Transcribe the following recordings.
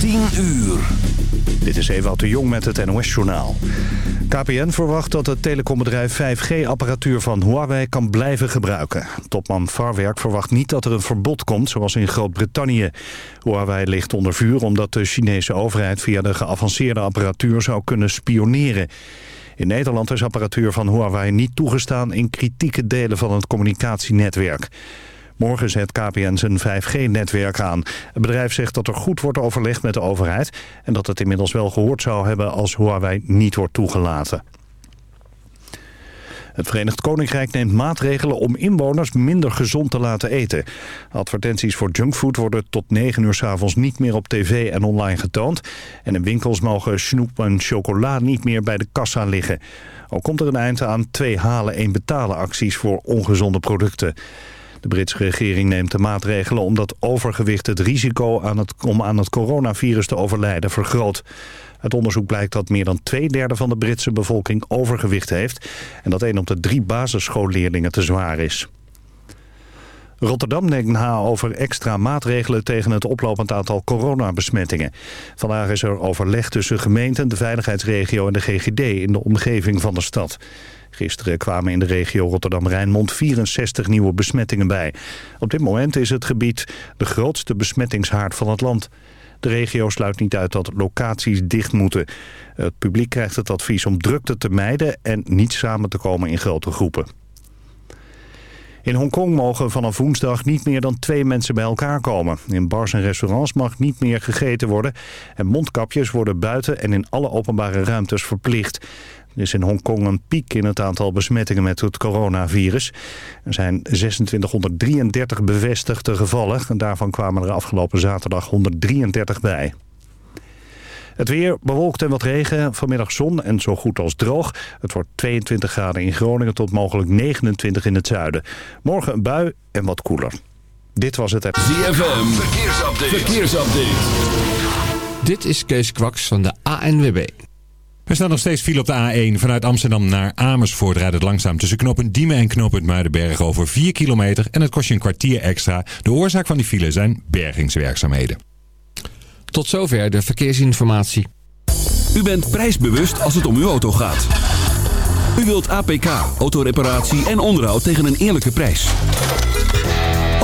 10 uur. Dit is Ewout de Jong met het NOS-journaal. KPN verwacht dat het telecombedrijf 5G-apparatuur van Huawei kan blijven gebruiken. Topman Farwerk verwacht niet dat er een verbod komt, zoals in Groot-Brittannië. Huawei ligt onder vuur omdat de Chinese overheid via de geavanceerde apparatuur zou kunnen spioneren. In Nederland is apparatuur van Huawei niet toegestaan in kritieke delen van het communicatienetwerk. Morgen zet KPN zijn 5G-netwerk aan. Het bedrijf zegt dat er goed wordt overlegd met de overheid... en dat het inmiddels wel gehoord zou hebben als Huawei niet wordt toegelaten. Het Verenigd Koninkrijk neemt maatregelen om inwoners minder gezond te laten eten. Advertenties voor junkfood worden tot 9 uur s avonds niet meer op tv en online getoond. En in winkels mogen snoep en chocola niet meer bij de kassa liggen. Ook komt er een eind aan twee halen één betalen acties voor ongezonde producten. De Britse regering neemt de maatregelen omdat overgewicht het risico aan het, om aan het coronavirus te overlijden vergroot. Uit onderzoek blijkt dat meer dan twee derde van de Britse bevolking overgewicht heeft... en dat een op de drie basisschoolleerlingen te zwaar is. Rotterdam denkt na over extra maatregelen tegen het oplopend aantal coronabesmettingen. Vandaag is er overleg tussen gemeenten, de veiligheidsregio en de GGD in de omgeving van de stad. Gisteren kwamen in de regio Rotterdam-Rijnmond 64 nieuwe besmettingen bij. Op dit moment is het gebied de grootste besmettingshaard van het land. De regio sluit niet uit dat locaties dicht moeten. Het publiek krijgt het advies om drukte te mijden en niet samen te komen in grote groepen. In Hongkong mogen vanaf woensdag niet meer dan twee mensen bij elkaar komen. In bars en restaurants mag niet meer gegeten worden. En mondkapjes worden buiten en in alle openbare ruimtes verplicht. Er is in Hongkong een piek in het aantal besmettingen met het coronavirus. Er zijn 2633 bevestigde gevallen. En daarvan kwamen er afgelopen zaterdag 133 bij. Het weer bewolkt en wat regen. Vanmiddag zon en zo goed als droog. Het wordt 22 graden in Groningen tot mogelijk 29 in het zuiden. Morgen een bui en wat koeler. Dit was het. ZFM. Verkeersupdate. Verkeersupdate. Dit is Kees Kwaks van de ANWB. Er staat nog steeds file op de A1. Vanuit Amsterdam naar Amersfoort rijdt het langzaam tussen knooppunt Diemen en knooppunt Muidenberg over 4 kilometer. En het kost je een kwartier extra. De oorzaak van die file zijn bergingswerkzaamheden. Tot zover de verkeersinformatie. U bent prijsbewust als het om uw auto gaat. U wilt APK, autoreparatie en onderhoud tegen een eerlijke prijs.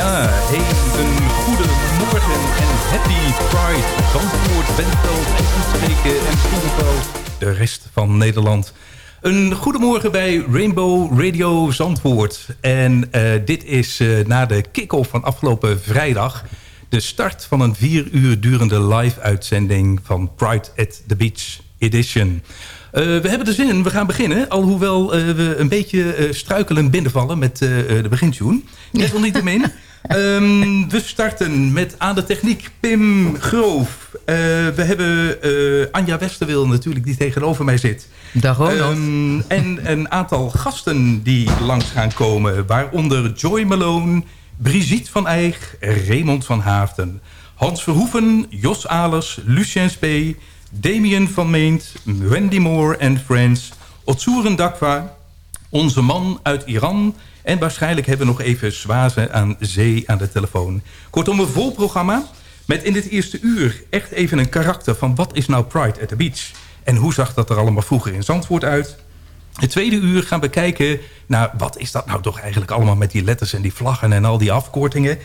Ja, hey, een goede morgen en happy Pride. Zandvoort, Bentveld en Omstreken en Groeneveld. De rest van Nederland. Een goedemorgen bij Rainbow Radio Zandvoort. En eh, dit is eh, na de kick-off van afgelopen vrijdag... de start van een vier uur durende live-uitzending van Pride at the Beach Edition... Eh, we hebben er zin in. We gaan beginnen. Alhoewel we een beetje eh, struikelen binnenvallen met de begintune. Desalniettemin. Ehm, we starten met aan de techniek Pim Groof. Eh, we hebben eh, Anja Westerwil natuurlijk, die tegenover mij zit. Dag Ronald. Ehm, en een aantal gasten die langs gaan komen. Waaronder Joy Malone, Brigitte van Eijk, Raymond van Haafden. Hans Verhoeven, Jos Alers, Lucien Spee, Damien van Meent, Wendy Moore en Friends, Otsuren Dakwa, onze man uit Iran... en waarschijnlijk hebben we nog even Zwazen aan zee aan de telefoon. Kortom, een vol programma met in dit eerste uur echt even een karakter... van wat is nou Pride at the Beach? En hoe zag dat er allemaal vroeger in Zandvoort uit? Het tweede uur gaan we kijken naar wat is dat nou toch eigenlijk allemaal... met die letters en die vlaggen en al die afkortingen...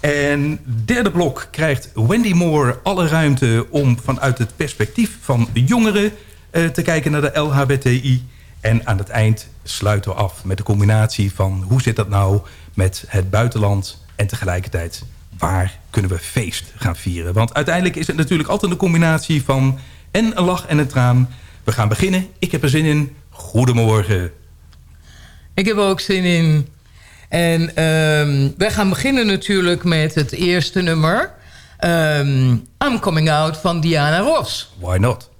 En derde blok krijgt Wendy Moore alle ruimte om vanuit het perspectief van jongeren eh, te kijken naar de LHBTI. En aan het eind sluiten we af met de combinatie van hoe zit dat nou met het buitenland en tegelijkertijd waar kunnen we feest gaan vieren. Want uiteindelijk is het natuurlijk altijd een combinatie van en een lach en een traan. We gaan beginnen. Ik heb er zin in. Goedemorgen. Ik heb er ook zin in. En ehm, wij gaan beginnen natuurlijk met het eerste nummer. Ehm, I'm Coming Out van Diana Ross. Why not?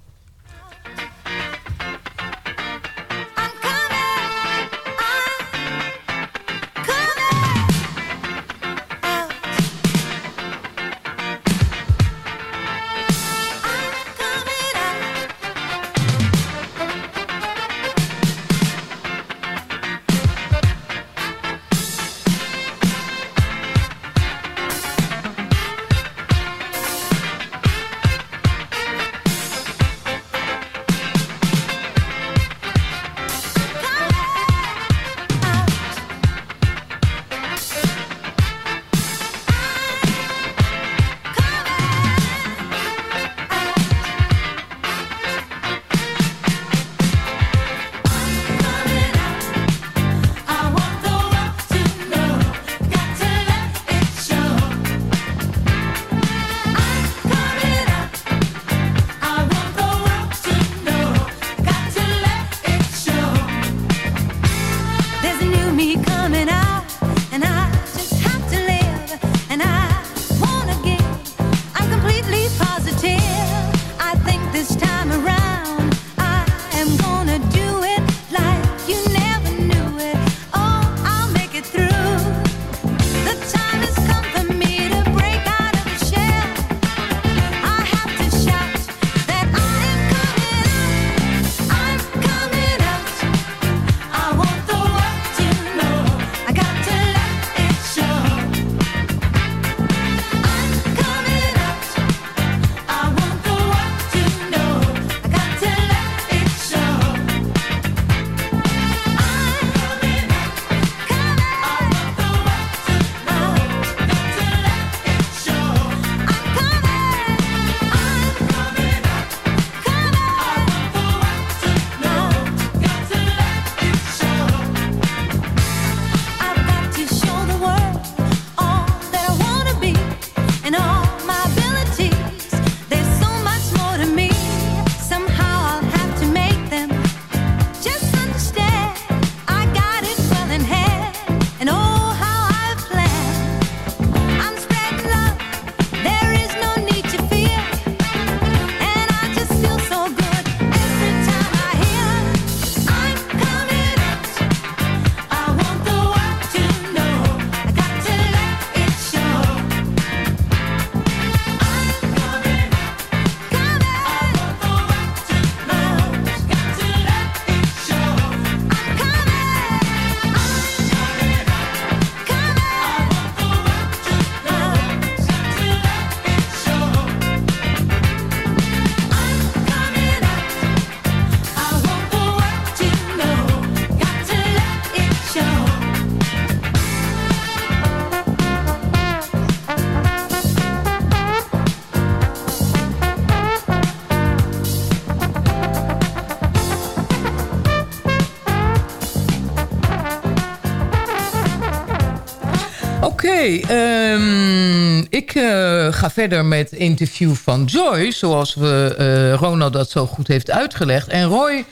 Ehm, ik eh, ga verder met interview van Joy... zoals we, eh, Ronald dat zo goed heeft uitgelegd. En Roy,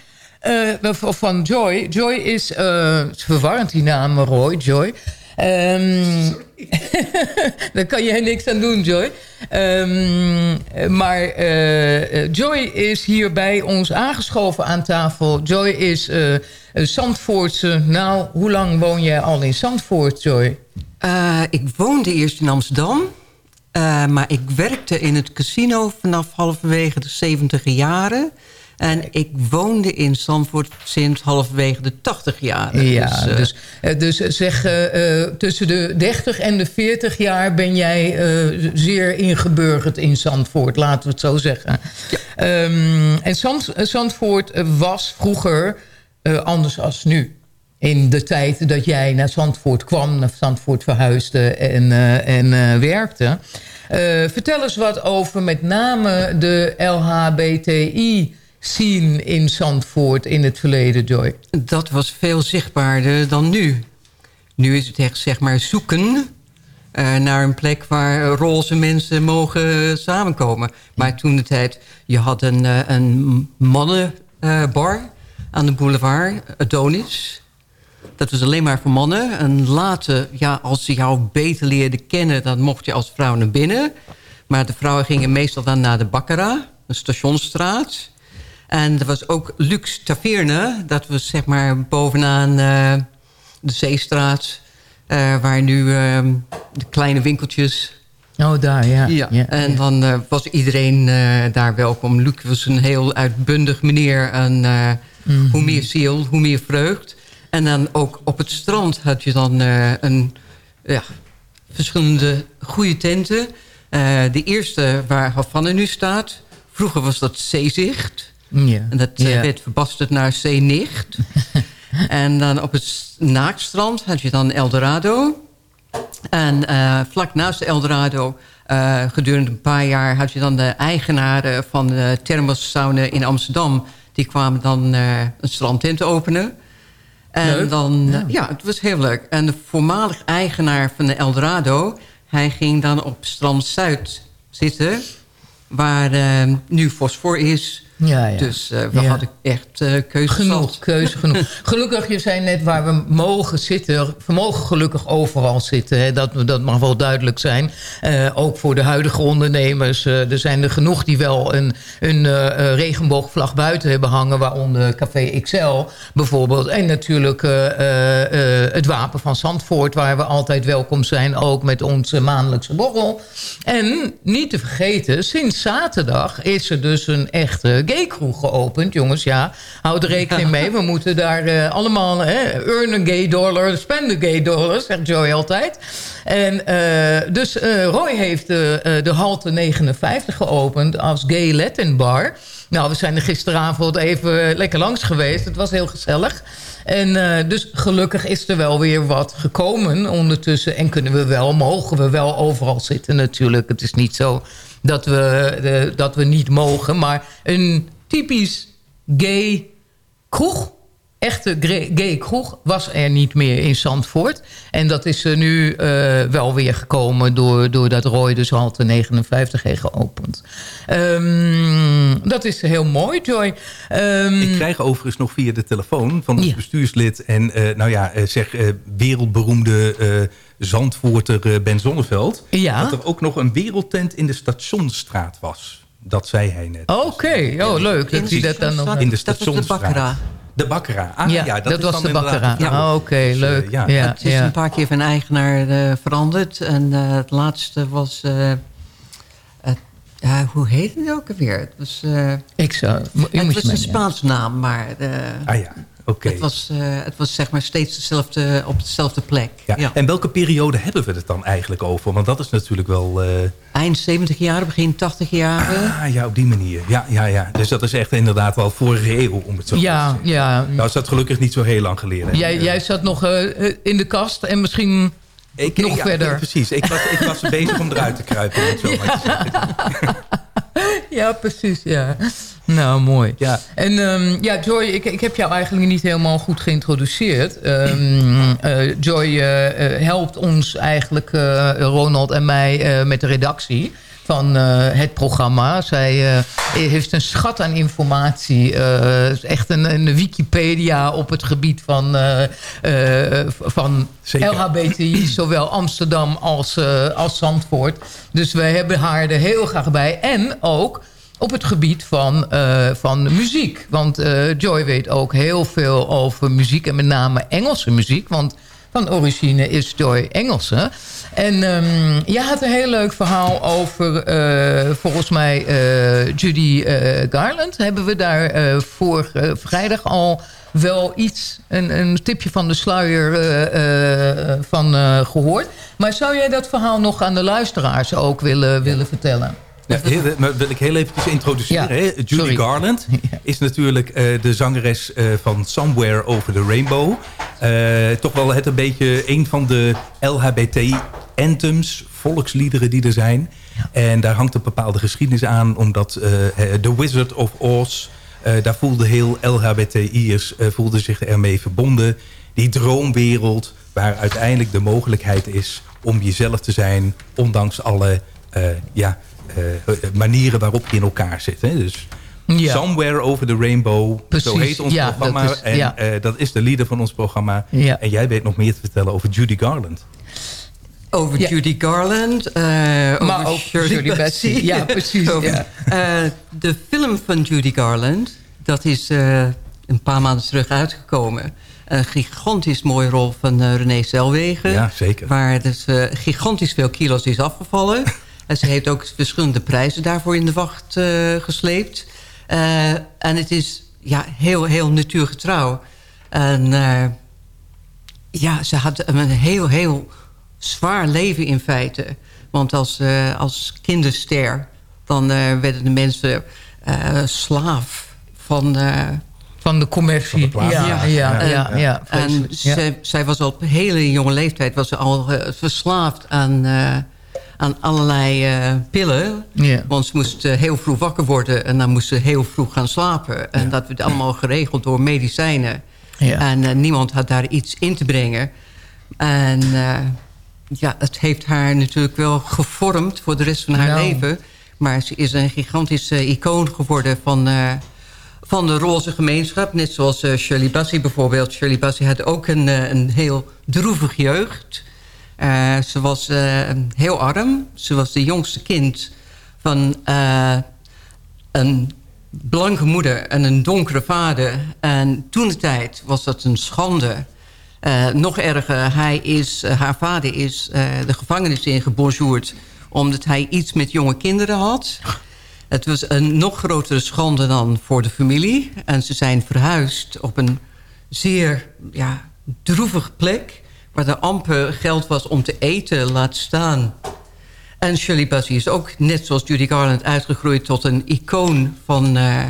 of van Joy... Joy is, het is verwarrend die naam, Roy, Joy... Ehm, Daar kan jij niks aan doen, Joy. Ehm, maar Joy is hier bij ons aangeschoven aan tafel. Joy is een Zandvoortse. Nou, hoe lang woon jij al in Zandvoort, Joy? Eh, ik woonde eerst in Amsterdam. eh, maar ik werkte in het casino vanaf halverwege de 70 jaren. En ik woonde in Zandvoort sinds halverwege de 80 jaren. Ja, dus, eh, dus zeg eh, eh, tussen de 30 en de 40 jaar ben jij zeer ingeburgerd in Zandvoort, laten we het zo zeggen. Ehm, en Zand, Zandvoort was vroeger anders als nu. In de tijd dat jij naar Zandvoort kwam, naar Zandvoort verhuisde en, eh, en eh, werkte. Eh, vertel eens wat over met name de LHBTI scene in Zandvoort in het verleden, Joy. Dat was veel zichtbaarder dan nu. Nu is het echt zeg maar zoeken naar een plek waar roze mensen mogen samenkomen. Maar toen de tijd, je had een, een mannenbar aan de boulevard, Adonis. Dat was alleen maar voor mannen. En later, ja, als ze jou beter leerden kennen... dan mocht je als vrouw naar binnen. Maar de vrouwen gingen meestal dan naar de Baccara, de stationstraat. En er was ook Lux Taverne. Dat was zeg maar bovenaan eh, de Zeestraat... eh, waar nu eh, de kleine winkeltjes... Oh, daar, ja. Ja, ja, en ja. dan eh, was iedereen daar welkom. Luc was een heel uitbundig meneer. En Mhm. hoe meer ziel, hoe meer vreugd. En dan ook op het strand had je dan eh, een, ja, verschillende goede tenten. Eh, de eerste waar Havana nu staat. Vroeger was dat Zeezicht. Ja. En dat eh, Ja. werd verbasterd naar Zeenicht. en dan op het naakstrand had je dan Eldorado. En vlak naast Eldorado, eh, gedurende een paar jaar... had je dan de eigenaren van de thermossauna in Amsterdam... die kwamen dan een strandtent openen. En Leuk. dan, eh, ja. het was heel leuk. En de voormalig eigenaar van de Eldorado... hij ging dan op strand Zuid zitten... waar eh, nu Fosfor is... Ja, ja. Dus eh, we Ja. hadden echt eh keuze Genoeg, zat. keuze genoeg. Gelukkig, je zei net waar we mogen zitten. We mogen gelukkig overal zitten. Hè. Dat, dat mag wel duidelijk zijn. Eh, ook voor de huidige ondernemers. er zijn er genoeg die wel een, een regenboogvlag buiten hebben hangen. Waaronder Café XL bijvoorbeeld. En natuurlijk het Wapen van Zandvoort. Waar we altijd welkom zijn. Ook met onze maandelijkse borrel. En niet te vergeten, sinds zaterdag is er dus een echte gaykroeg geopend. Jongens, ja, houd er rekening mee. We moeten daar eh, allemaal earn a gay dollar, spend a gay dollar, zegt Joey altijd. En eh, dus eh, Roy heeft de, halte 59 geopend als gay Latin bar. Nou, we zijn er gisteravond even lekker langs geweest. Het was heel gezellig. En dus gelukkig is er wel weer wat gekomen ondertussen. En kunnen we wel, mogen we wel overal zitten natuurlijk. Het is niet zo dat we, eh, dat we niet mogen. Maar een typisch gay kroeg, echte gay kroeg, was er niet meer in Zandvoort. En dat is er nu eh, wel weer gekomen door, doordat Roy dus halte 59 heeft geopend. Ehm, dat is heel mooi, Joy. Ehm, Ik krijg overigens nog via de telefoon van ons Ja. bestuurslid... en eh, nou ja, eh, zeg eh, wereldberoemde eh Zandvoorter eh, Ben Zonneveld... Ja. dat er ook nog een wereldtent in de Stationsstraat was. Dat zei hij net. Oké, oh leuk dat hij dat dan nog... In de Dat was de Stationsstraat. Bakkera. De Bakkera. Ah, ja, Ja, dat, dat is was dan de Bakkera. Ah, oké, Dus, leuk. ja. Ja, het is ja. een paar keer van eigenaar eh, veranderd. En eh, het laatste was... eh, ja, hoe heet het ook alweer? Het was, eh, Ik zou... het was een Spaanse naam, maar... eh, Ah ja, oké. het, was, eh, het was zeg maar steeds dezelfde, op dezelfde plek. Ja. Ja. En welke periode hebben we het dan eigenlijk over? Want dat is natuurlijk wel... eh, Eind 70 jaar, begin 80 jaar. ah ja, op die manier. Ja, ja, ja. Dus dat is echt inderdaad wel vorige eeuw, om het zo te Ja, zeggen. ja. Nou is dat gelukkig niet zo heel lang geleden. Jij, Eh, jij zat nog eh, in de kast en misschien ik, nog ja, verder. Precies. Ik was, ik was bezig om eruit te kruipen. Om het zo maar te zeggen. Ja, precies, ja. Nou, mooi. Ja. En ehm, ja, Joy, ik, ik heb jou eigenlijk niet helemaal goed geïntroduceerd. Ehm, eh, Joy eh, eh, helpt ons eigenlijk, Ronald en mij, met de redactie. van het programma. Zij heeft een schat aan informatie. echt een, een Wikipedia op het gebied van, van Zeker. LHBTI. Zowel Amsterdam als, als Zandvoort. Dus we hebben haar er heel graag bij. En ook op het gebied van, eh, van muziek. Want eh, Joy weet ook heel veel over muziek. En met name Engelse muziek. Want van origine is Joy Engelse. En ehm, je had een heel leuk verhaal over, eh, volgens mij, Judy Garland. Hebben we daar vorige vrijdag al wel iets, een, een tipje van de sluier van eh, gehoord. Maar zou jij dat verhaal nog aan de luisteraars ook willen, willen vertellen? Heel, maar wil ik heel even introduceren. Ja, sorry. Garland is natuurlijk eh, de zangeres eh, van Somewhere Over the Rainbow. Eh, toch wel het een beetje een van de LHBT-anthems, volksliederen die er zijn. En daar hangt een bepaalde geschiedenis aan, omdat The Wizard of Oz... daar voelde heel LHBTI'ers voelden zich ermee verbonden. Die droomwereld waar uiteindelijk de mogelijkheid is om jezelf te zijn... ondanks alle ja, manieren waarop je in elkaar zit. Hè? Dus Ja. Somewhere Over the Rainbow, zo heet ons ja, programma. dat is- en ja. eh, dat is de leader van ons programma. Ja. En jij weet nog meer te vertellen over Judy Garland. Over Ja. Judy Garland. eh, Maar over ook Shirley Bassey. Ja, precies, Over- ja. eh, de film van Judy Garland, dat is eh, een paar maanden terug uitgekomen. Een gigantisch mooie rol van eh, René Selwegen. Ja, zeker. Waar dus eh, gigantisch veel kilo's is afgevallen. en ze heeft ook verschillende prijzen daarvoor in de wacht eh, gesleept. Eh, en het is ja, heel, heel natuurgetrouw. En eh, ja, ze had een heel, heel zwaar leven in feite. Want als, eh, als kinderster, dan eh, werden de mensen eh, slaaf van... eh, Van de commercie. plaats. ja, ja, ja, En- ja, ja, en zij, zij was op hele jonge leeftijd was ze al verslaafd aan, eh, aan allerlei eh, pillen. Want ze moest eh, heel vroeg wakker worden en dan moest ze heel vroeg gaan slapen. En dat werd allemaal geregeld door medicijnen. Ja. En eh, niemand had daar iets in te brengen. En ja, het heeft haar natuurlijk wel gevormd voor de rest van haar Nou. leven. Maar ze is een gigantische icoon geworden van, van de roze gemeenschap. Net zoals Shirley Bassey bijvoorbeeld. Shirley Bassey had ook een, een heel droevig jeugd. Eh, ze was eh, heel arm. Ze was de jongste kind van eh, een blanke moeder en een donkere vader. En toen de tijd was dat een schande. Nog erger, hij is, haar vader is de gevangenis ingebonjourd... omdat hij iets met jonge kinderen had. Het was een nog grotere schande dan voor de familie. En ze zijn verhuisd op een zeer ja, droevige plek... waar er amper geld was om te eten, laat staan... En Shirley Bassey is ook, net zoals Judy Garland... uitgegroeid tot een icoon van, eh,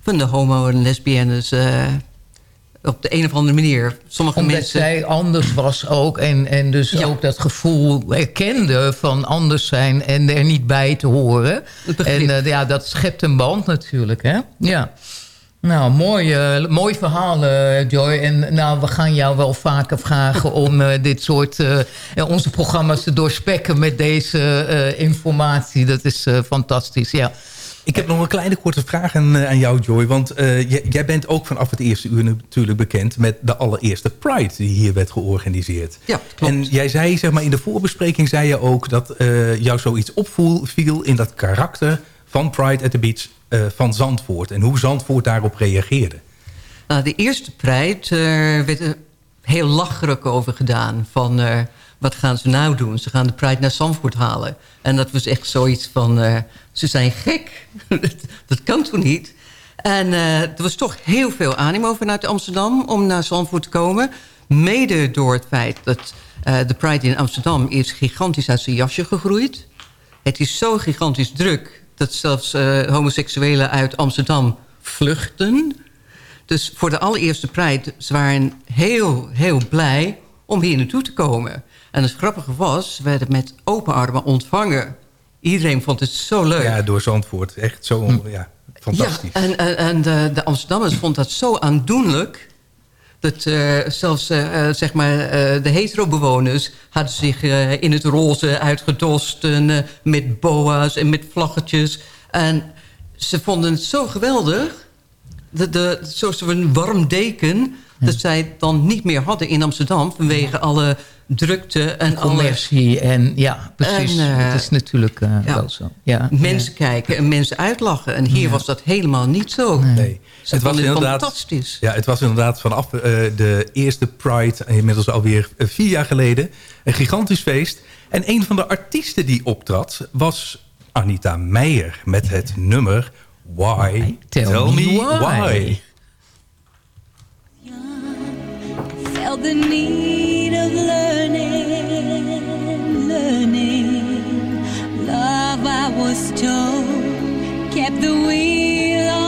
van de homo- en lesbiennes... eh, op de een of andere manier. Sommige Omdat mensen... zij anders was ook. En, en dus Ja. ook dat gevoel erkende van anders zijn en er niet bij te horen. En eh, ja, dat schept een band natuurlijk, hè? Ja. Nou, mooi, eh, mooi verhaal, eh, Joy. En nou, we gaan jou wel vaker vragen om eh, dit soort... onze programma's te doorspekken met deze eh, informatie. Dat is eh, fantastisch, ja. Ik heb nog een kleine korte vraag aan, eh, aan jou, Joy. Want eh, jij, jij bent ook vanaf het eerste uur natuurlijk bekend... met de allereerste Pride die hier werd georganiseerd. Ja, klopt. En jij zei, zeg maar, in de voorbespreking zei je ook... dat eh, jou zoiets opviel in dat karakter van Pride at the Beach eh, van Zandvoort. En hoe Zandvoort daarop reageerde. Nou, de eerste Pride eh, werd er heel lacherig over gedaan. Van, eh, wat gaan ze nou doen? Ze gaan de Pride naar Zandvoort halen. En dat was echt zoiets van, ze zijn gek. dat, kan toch niet? En er was toch heel veel animo vanuit Amsterdam om naar Zandvoort te komen. Mede door het feit dat de Pride in Amsterdam is gigantisch uit zijn jasje gegroeid. Het is zo gigantisch druk dat zelfs eh, homoseksuelen uit Amsterdam vluchten. Dus voor de allereerste Pride, ze waren heel, heel blij om hier naartoe te komen. En het grappige was, ze werden met open armen ontvangen. Iedereen vond het zo leuk. Ja, door Zandvoort. Echt zo, ja, fantastisch. Ja, en, en, en de, de Amsterdammers vonden dat zo aandoenlijk... Dat eh, zelfs eh, eh, zeg maar, eh, de hetero-bewoners hadden zich eh, in het roze uitgedost. En, eh, met boa's en met vlaggetjes. En ze vonden het zo geweldig. De, de, zoals een warm deken. Dat zij het dan niet meer hadden in Amsterdam. Vanwege alle drukte en alle Commercie en ja, precies. En, het is natuurlijk eh, ja. wel zo. Ja, mensen kijken en mensen uitlachen. En hier Ja. was dat helemaal niet zo. Nee. Het was, inderdaad, fantastisch. ja, het was inderdaad vanaf eh, de eerste Pride, inmiddels alweer eh, vier jaar geleden, een gigantisch feest. En een van de artiesten die optrad was Anita Meijer met het nummer Why? Tell me why. felt the need of learning, learning. Love, I was told, kept the wheel on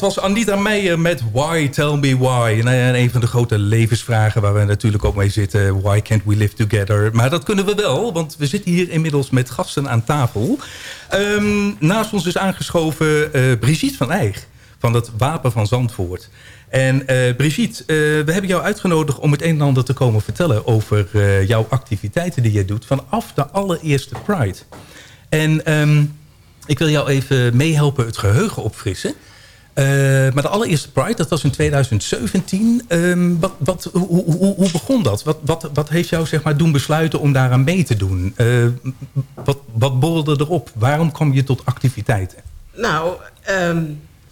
dat was Anita Meijer met Why, Tell Me Why. En eh, een van de grote levensvragen waar we natuurlijk ook mee zitten. Why can't we live together? Maar dat kunnen we wel, want we zitten hier inmiddels met gasten aan tafel. Ehm, naast ons is aangeschoven eh, Brigitte van Eijk van het Wapen van Zandvoort. En eh, Brigitte, eh, we hebben jou uitgenodigd om het een en ander te komen vertellen... over jouw activiteiten die je doet vanaf de allereerste Pride. En ehm, ik wil jou even meehelpen het geheugen opfrissen. Eh, maar de allereerste Pride, dat was in 2017. Ehm, wat, wat, hoe, hoe, hoe begon dat? Wat, wat, wat heeft jou zeg maar, doen besluiten om daaraan mee te doen? Eh, wat, wat borrelde erop? Waarom kwam je tot activiteiten? Nou, ehm,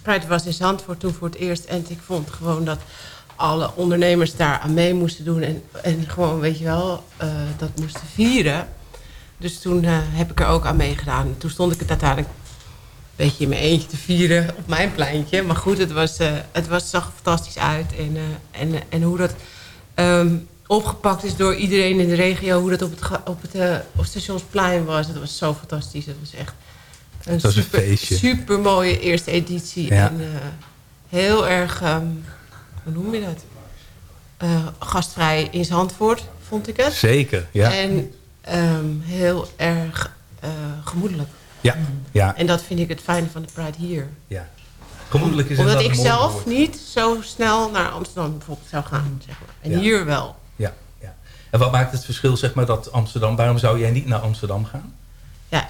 Pride was in Zandvoort toen voor het eerst. En ik vond gewoon dat alle ondernemers daar aan mee moesten doen. En, en gewoon, weet je wel, eh, dat moesten vieren. Dus toen heb ik er ook aan meegedaan. Toen stond ik het uiteindelijk beetje in mijn eentje te vieren op mijn pleintje. Maar goed, het, was, eh, het was, zag er fantastisch uit. En, eh, en, en hoe dat ehm, opgepakt is door iedereen in de regio. Hoe dat op het, op het, eh, op Stationsplein was. Dat was zo fantastisch. Dat was echt een was super, super mooie eerste editie. Ja. En eh, heel erg, ehm, hoe noem je dat? Eh, gastvrij in Zandvoort, vond ik het. Zeker, ja. En ehm, heel erg eh, gemoedelijk. Ja, ja, En dat vind ik het fijne van de Pride hier. ja. Gemoedelijk is Omdat ik zelf woord. niet zo snel naar Amsterdam bijvoorbeeld zou gaan. Zeg maar. En Ja. hier wel. Ja, ja. En wat maakt het verschil, zeg maar, dat Amsterdam... Waarom zou jij niet naar Amsterdam gaan? Ja,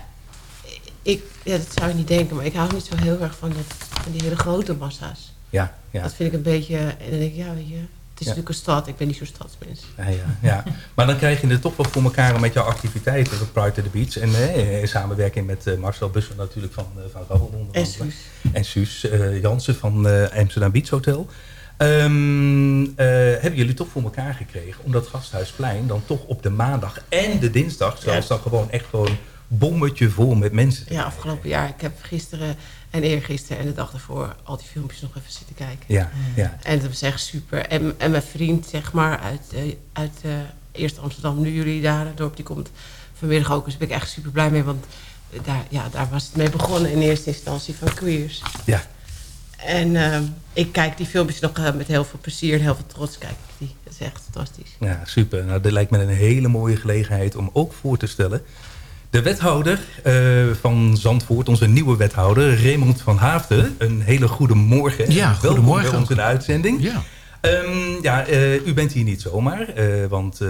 ik, ja, dat zou je niet denken. Maar ik hou niet zo heel erg van, dat, van die hele grote massa's. Ja, ja. Dat vind ik een beetje... En dan denk ik, ja, weet je... Het is natuurlijk een stad. Ik ben niet zo'n stadsmens. Ja, ja, ja. Maar dan krijg je het toch wel voor elkaar met jouw activiteiten op Pride to the Beach. En eh, in samenwerking met eh, Marcel Busser natuurlijk van, eh, van En. Suus. En Suus eh, Jansen van Amsterdam Beach Hotel. Ehm, eh, hebben jullie toch voor elkaar gekregen om dat Gasthuisplein dan toch op de maandag en de dinsdag zelfs dan gewoon echt gewoon bommetje vol met mensen te Ja, afgelopen jaar. Ik heb gisteren en eergisteren en de dag daarvoor... al die filmpjes nog even zitten kijken. Ja, ja. En dat was echt super. En, en mijn vriend, zeg maar, uit, eh, uit eh, eerst Amsterdam, nu jullie daar, het dorp, die komt vanmiddag ook. Dus daar ben ik echt super blij mee, want daar, ja, daar was het mee begonnen in eerste instantie van queers. Ja. En eh, ik kijk die filmpjes nog eh, met heel veel plezier en heel veel trots kijk ik die. Dat is echt fantastisch. Ja, super. Nou, dat lijkt me een hele mooie gelegenheid om ook voor te stellen. De wethouder eh, van Zandvoort, onze nieuwe wethouder, Raymond van Haafden. Een hele goede morgen. Ja, Welkom goedemorgen. bij ons in de uitzending. Ja. Ehm, ja, eh, u bent hier niet zomaar, eh, want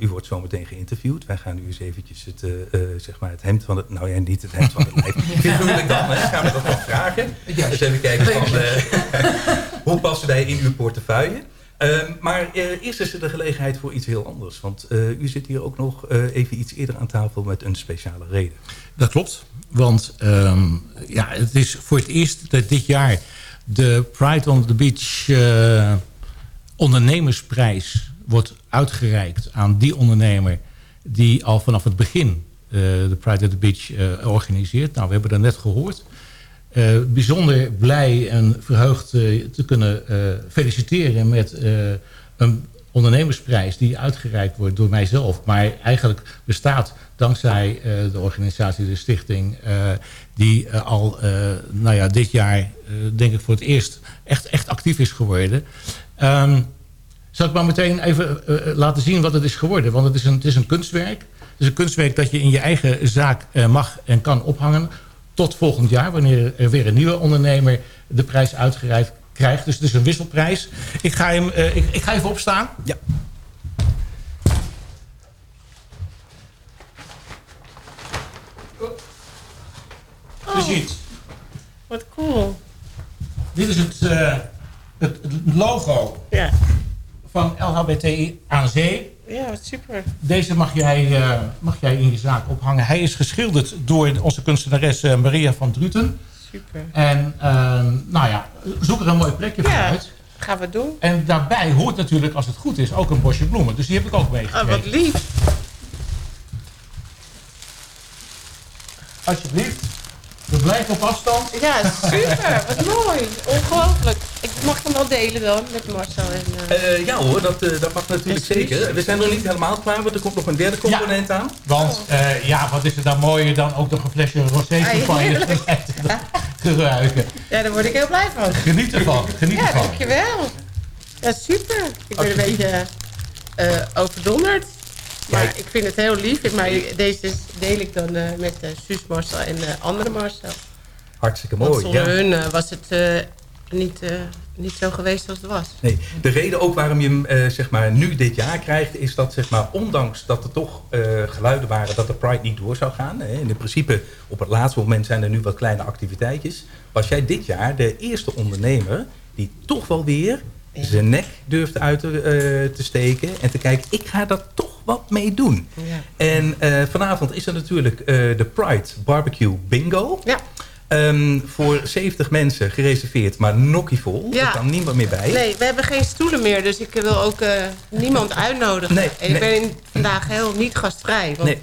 u wordt zometeen geïnterviewd. Wij gaan u eens eventjes het, zeg maar het hemd van het... Nou ja, niet het hemd van het lijf. Ik dan, hè? Gaan we dat nog vragen? Dus even kijken van... hoe passen wij in uw portefeuille? Ehm, maar eh, eerst is er de gelegenheid voor iets heel anders. Want eh, u zit hier ook nog eh, even iets eerder aan tafel met een speciale reden. Dat klopt. Want ehm, ja, het is voor het eerst dat dit jaar de Pride on the Beach ondernemersprijs wordt uitgereikt aan die ondernemer die al vanaf het begin de Pride on the Beach organiseert. Nou, we hebben dat net gehoord. Eh, bijzonder blij en verheugd eh, te kunnen eh, feliciteren met een ondernemersprijs die uitgereikt wordt door mijzelf. Maar eigenlijk bestaat dankzij de organisatie, de stichting... die al nou ja, dit jaar, denk ik voor het eerst, echt, echt actief is geworden. Ehm, zal ik maar meteen even laten zien wat het is geworden? Want het is een, het is een kunstwerk. Het is een kunstwerk dat je in je eigen zaak mag en kan ophangen. Tot volgend jaar, wanneer er weer een nieuwe ondernemer de prijs uitgereikt krijgt. Dus het is een wisselprijs. Ik ga, hem, eh, ik, ik ga even opstaan. Ja. Je ziet, Wat cool. dit is het, eh, het, het logo Ja, van LHBTI aan zee. Ja wat super. Deze mag jij, eh, mag jij in je zaak ophangen. Hij is geschilderd door onze kunstenares eh, Maria van Druten. Super. En ehm, nou ja, zoek er een mooi plekje voor Ja, uit. gaan we doen. En daarbij hoort natuurlijk, als het goed is, ook een bosje bloemen. Dus die heb ik ook meegekregen. wat lief. Alsjeblieft. We blijven op afstand. Ja, super. Wat mooi. Ongelooflijk. Ik mag hem wel delen dan met Marcel en... eh, Eh, ja hoor, dat, eh, dat mag natuurlijk zeker. We zijn nog niet helemaal klaar, want er komt nog een derde component aan. Want eh, ja, wat is er dan mooier dan ook nog een flesje rosé Ah, champagne heerlijk. te ruiken. Ja, daar word ik heel blij van. Geniet ervan, geniet Ja, ervan. dankjewel. Ja, super. Ik ben een beetje eh, overdonderd. Maar ik vind het heel lief. Maar deze deel ik dan eh, met eh Suus Marcel en eh, andere Marcel. Hartstikke Want mooi. zonder Ja. hun was het eh, niet, eh, niet zo geweest als het was. Nee, de reden ook waarom je hem eh, zeg maar, nu dit jaar krijgt... is dat zeg maar, ondanks dat er toch eh, geluiden waren dat de Pride niet door zou gaan... Hè, in principe op het laatste moment zijn er nu wat kleine activiteitjes... was jij dit jaar de eerste ondernemer die toch wel weer zijn nek durfde uit te, te steken... en te kijken, ik ga daar toch wat mee doen. Ja. En vanavond is er natuurlijk de Pride Barbecue Bingo... Ja. Ehm, voor 70 mensen gereserveerd, maar nokkie vol. Ja. Er kan niemand meer bij. Nee, we hebben geen stoelen meer. Dus ik wil ook eh, niemand uitnodigen. Nee, en ik nee. ben vandaag heel niet gastvrij. Want Nee.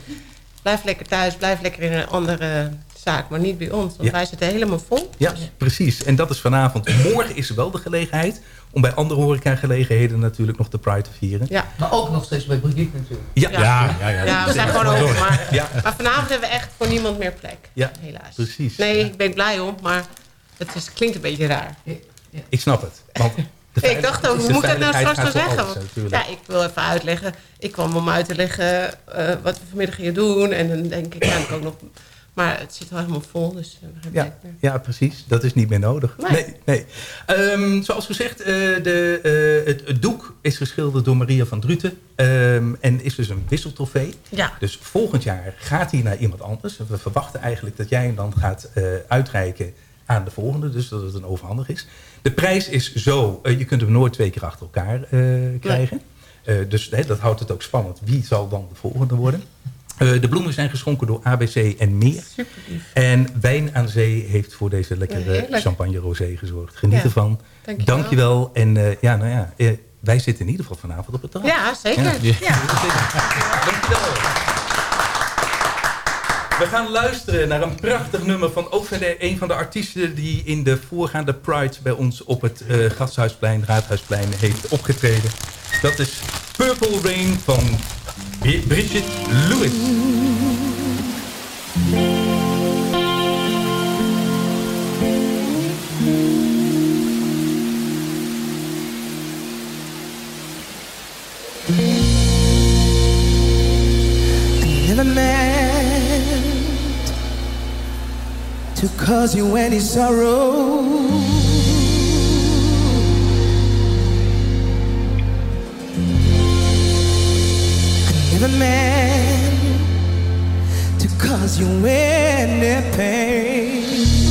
blijf lekker thuis. Blijf lekker in een andere zaak. Maar niet bij ons. Want Ja. wij zitten helemaal vol. Ja, precies. En dat is vanavond. Morgen is er wel de gelegenheid om bij andere horecagelegenheden natuurlijk nog de Pride te vieren. Ja. Maar ook nog steeds bij Brigitte natuurlijk. Ja, Ja. Ja, we zijn gewoon open. Maar, Ja. maar vanavond hebben we echt voor niemand meer plek. Ja, Helaas. precies. Nee, ik ben blij om, maar het is, klinkt een beetje raar. Ik snap het. Want ik dacht ook, hoe moet ik dat nou straks nou gaat zeggen? alles, ja, ik wil even uitleggen. Ik kwam om uit te leggen eh, wat we vanmiddag gingen doen. En dan denk ik, ja, ik ook nog... Maar het zit wel helemaal vol, dus... eh, we hebben Ja, ja, precies. Dat is niet meer nodig. Nee. Nee, nee. Ehm, zoals gezegd, eh, de, eh, het, het doek is geschilderd door Maria van Druten. ehm, en is dus een wisseltrofee. Ja. Dus volgend jaar gaat hij naar iemand anders. We verwachten eigenlijk dat jij hem dan gaat uitreiken aan de volgende. Dus dat het een overhandig is. De prijs is zo, je kunt hem nooit twee keer achter elkaar krijgen. Eh, dus hè, dat houdt het ook spannend. Wie zal dan de volgende worden? Eh, de bloemen zijn geschonken door ABC en meer. Superlief. En Wijn aan Zee heeft voor deze lekkere champagne rosé gezorgd. Geniet Ja, ervan. dankjewel. Dankjewel. En eh, ja, nou ja, eh, wij zitten in ieder geval vanavond op het terras. Ja, zeker. Ja. Ja. Dankjewel. We gaan luisteren naar een prachtig nummer van ook van de, een van de artiesten die in de voorgaande Pride bij ons op het Gasthuisplein, Raadhuisplein heeft opgetreden. Dat is Purple Rain van Bridget Lewis. to cause you any sorrow. Never meant to cause you any pain.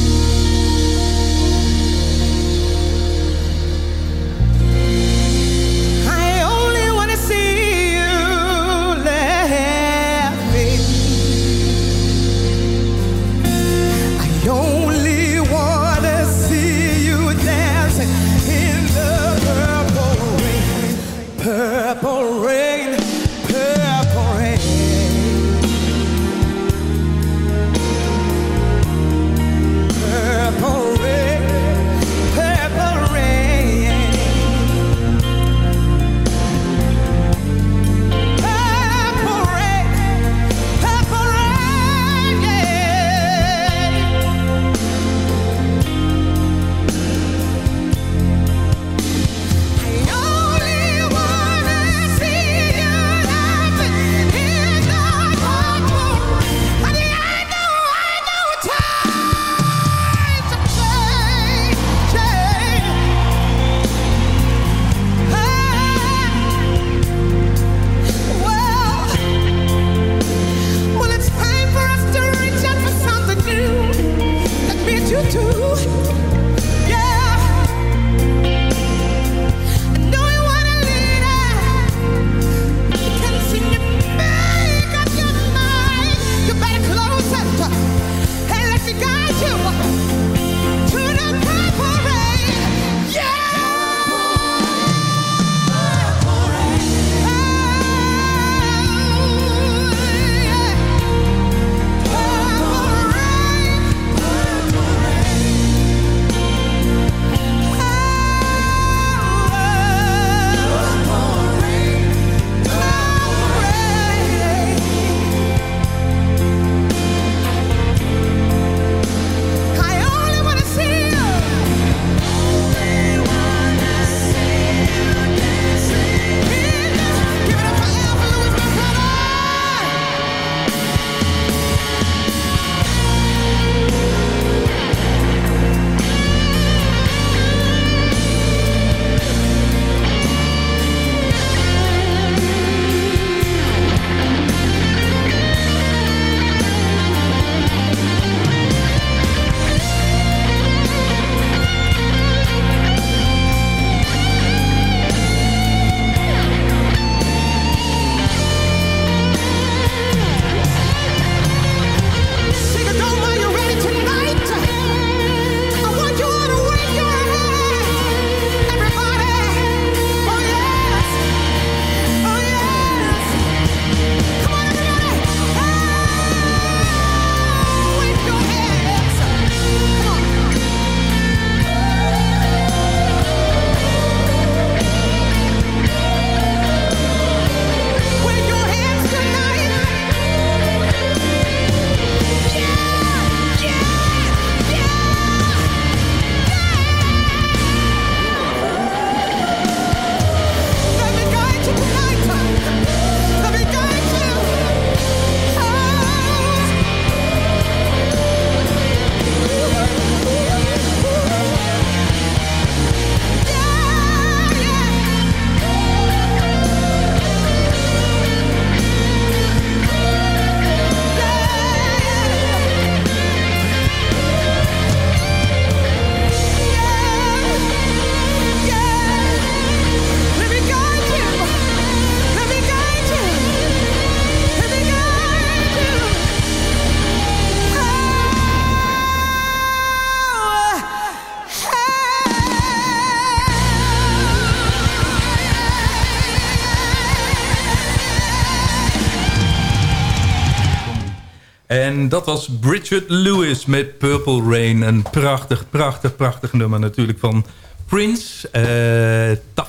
Dat was Bridget Lewis met Purple Rain. Een prachtig, prachtig, prachtig nummer natuurlijk van Prince.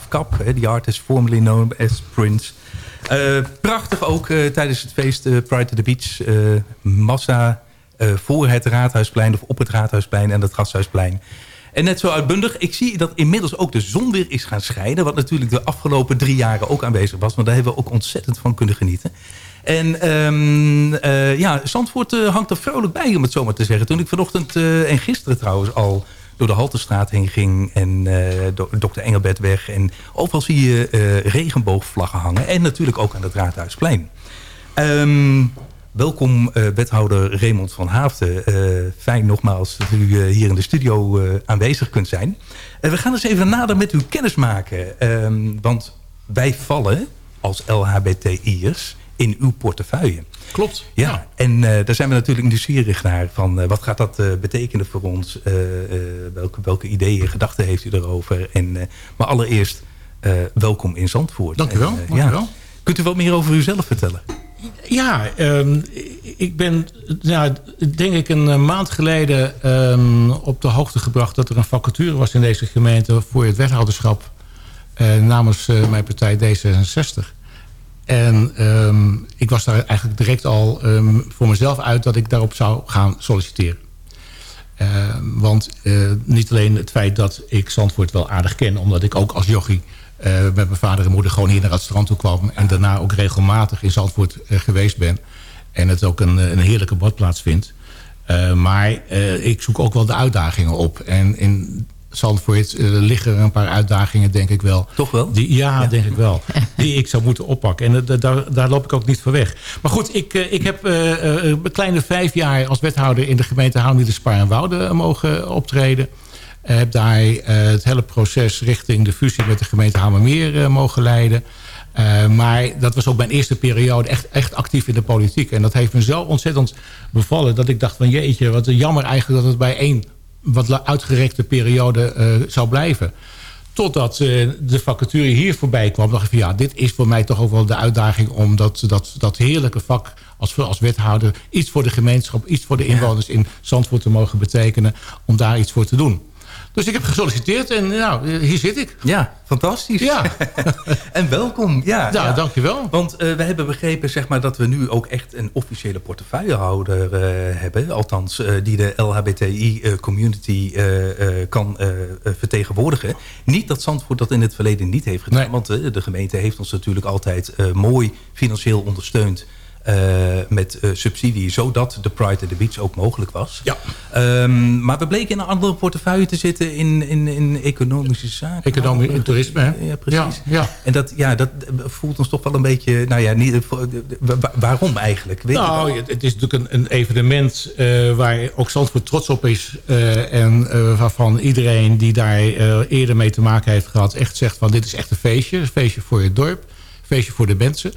Cup, hè, the artist formerly known as Prince. Eh, prachtig ook eh, tijdens het feest Pride to the Beach. massa voor het Raadhuisplein of op het Raadhuisplein en het Gasthuisplein. En net zo uitbundig, ik zie dat inmiddels ook de zon weer is gaan schijnen. Wat natuurlijk de afgelopen drie jaren ook aanwezig was. Maar daar hebben we ook ontzettend van kunnen genieten. En eh, ja, Zandvoort eh, hangt er vrolijk bij, om het zo maar te zeggen. Toen ik vanochtend eh, en gisteren trouwens al door de Haltestraat heen ging... en do- Dr. Engelbertweg. En overal zie je regenboogvlaggen hangen. En natuurlijk ook aan het Raadhuisplein. Ehm, welkom wethouder Raymond van Haafden. Fijn nogmaals dat u hier in de studio aanwezig kunt zijn. We gaan eens even nader met u kennis maken. Ehm, want wij vallen als LHBTI'ers in uw portefeuille. Klopt. Ja, en eh, daar zijn we natuurlijk nieuwsgierig naar. Van, eh, wat gaat dat eh, betekenen voor ons? Welke, welke ideeën, gedachten heeft u erover? En, maar allereerst, welkom in Zandvoort. Dank u wel, En, dank u wel. Kunt u wat meer over uzelf vertellen? Ja, ehm, ik ben nou, denk ik een maand geleden ehm, op de hoogte gebracht... dat er een vacature was in deze gemeente voor het wethouderschap... namens mijn partij D66. En ehm, ik was daar eigenlijk direct al ehm, voor mezelf uit... dat ik daarop zou gaan solliciteren. Ehm, want eh, niet alleen het feit dat ik Zandvoort wel aardig ken... omdat ik ook als jochie eh, met mijn vader en moeder gewoon hier naar het strand toe kwam... en daarna ook regelmatig in Zandvoort eh, geweest ben. En het ook een, een heerlijke badplaats vind. Maar ik zoek ook wel de uitdagingen op. En in Zandvoort eh, liggen er een paar uitdagingen, denk ik wel. Toch wel? Die, ja, denk ik wel. Die ik zou moeten oppakken. En eh, daar, daar loop ik ook niet voor weg. Maar goed, ik, eh, ik heb een kleine vijf jaar als wethouder... in de gemeente Houten de Spaar en Wouden mogen optreden. Eh, heb daar het hele proces richting de fusie met de gemeente Hamermeer mogen leiden. Maar dat was ook mijn eerste periode echt, echt actief in de politiek. En dat heeft me zo ontzettend bevallen dat ik dacht van jeetje, wat jammer eigenlijk dat het bij één wat uitgerekte periode eh, zou blijven. Totdat eh, de vacature hier voorbij kwam. dacht ik van ja, dit is voor mij toch ook wel de uitdaging... om dat, dat, dat heerlijke vak als, als wethouder... iets voor de gemeenschap, iets voor de inwoners in Zandvoort te mogen betekenen... om daar iets voor te doen. Dus ik heb gesolliciteerd en nou, hier zit ik. Ja, fantastisch. Ja. en welkom. Ja, Ja, dankjewel. Want eh, we hebben begrepen zeg maar, dat we nu ook echt een officiële portefeuillehouder eh, hebben. Althans, eh, die de LHBTI-community kan vertegenwoordigen. Niet dat Zandvoort dat in het verleden niet heeft gedaan. Want de gemeente heeft ons natuurlijk altijd mooi financieel ondersteund. Eh, met eh, subsidie, zodat de Pride at the Beach ook mogelijk was. Ja. Ehm, maar we bleken in een andere portefeuille te zitten in, in, in economische zaken. Economie en toerisme, hè? Ja, precies. Ja, ja. En dat, ja, dat voelt ons toch wel een beetje... Nou ja, niet, wa- wa- waarom eigenlijk? Weet nou, het het is natuurlijk een, een evenement eh, waar ook Zandvoort trots op is. eh, en eh, waarvan iedereen die daar eh, eerder mee te maken heeft gehad... echt zegt van dit is echt een feestje. Een feestje voor het dorp. Een feestje voor de mensen.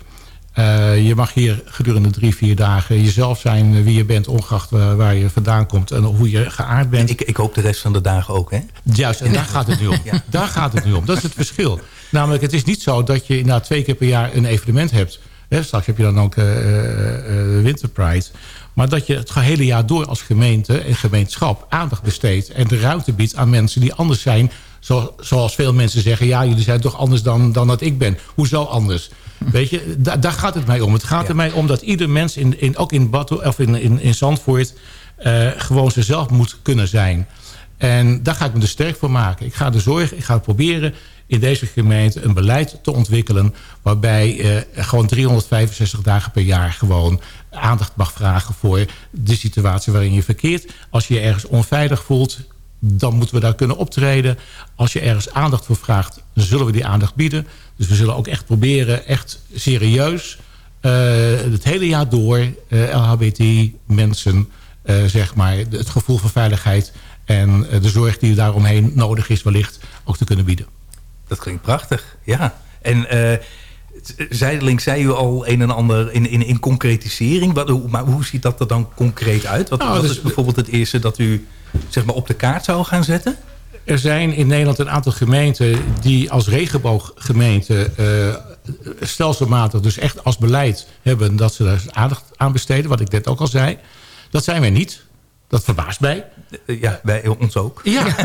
Eh, je mag hier gedurende drie, vier dagen jezelf zijn eh, wie je bent... ongeacht waar, je vandaan komt en hoe je geaard bent. Ik, ik hoop de rest van de dagen ook, hè? Juist, en daar gaat het nu om. Daar gaat het nu om. Dat is het verschil. Namelijk, het is niet zo dat je na twee keer per jaar een evenement hebt. Hè, straks heb je dan ook eh, eh, Winter Pride. Maar dat je het gehele jaar door als gemeente en gemeenschap aandacht besteedt... en de ruimte biedt aan mensen die anders zijn. Zo, zoals veel mensen zeggen, ja, jullie zijn toch anders dan, dan dat ik ben. Hoezo anders? Weet je, da- daar gaat het mij om. Het gaat er mij om dat ieder mens, in, in, ook in, Battle, of in, in, in Zandvoort... eh, gewoon zichzelf moet kunnen zijn. En daar ga ik me dus sterk voor maken. Ik ga er zorgen, ik ga proberen in deze gemeente een beleid te ontwikkelen... waarbij eh, gewoon 365 dagen per jaar gewoon aandacht mag vragen... voor de situatie waarin je verkeert. Als je je ergens onveilig voelt, dan moeten we daar kunnen optreden. Als je ergens aandacht voor vraagt, zullen we die aandacht bieden. Dus we zullen ook echt proberen, echt serieus... eh, het hele jaar door eh, LHBT-mensen, eh, zeg maar, het gevoel van veiligheid... en de zorg die daaromheen nodig is wellicht ook te kunnen bieden. Dat klinkt prachtig, ja. En zijdelings zei u al een en ander in, in, in concretisering. Maar hoe ziet dat er dan concreet uit? Wat, Nou, wat dus- is bijvoorbeeld het eerste dat u zeg maar, op de kaart zou gaan zetten? Er zijn in Nederland een aantal gemeenten die als regenbooggemeente eh, stelselmatig, dus echt als beleid hebben dat ze daar aandacht aan besteden, wat ik net ook al zei. Dat zijn wij niet. Dat verbaast mij. Ja, bij ons ook. Ja.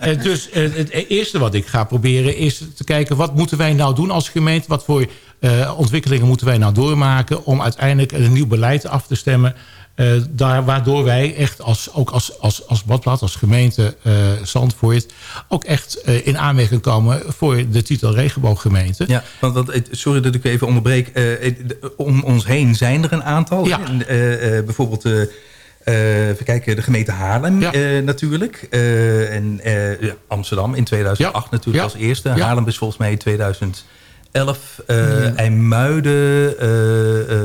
En dus eh, het eerste wat ik ga proberen is te kijken... wat moeten wij nou doen als gemeente? Wat voor eh, ontwikkelingen moeten wij nou doormaken... om uiteindelijk een nieuw beleid af te stemmen... eh, daar, waardoor wij echt als, ook als, als, als badblad, als gemeente eh Zandvoort... ook echt eh, in aanmerking komen voor de titel regenbooggemeente. Ja, want, want, eh, sorry dat ik u even onderbreek. De- om ons heen zijn er een aantal. Ja. Bijvoorbeeld, even kijken, de gemeente Haarlem natuurlijk. En Amsterdam in 2008 natuurlijk als eerste. Haarlem is volgens mij in 2011. eh Ja. IJmuiden,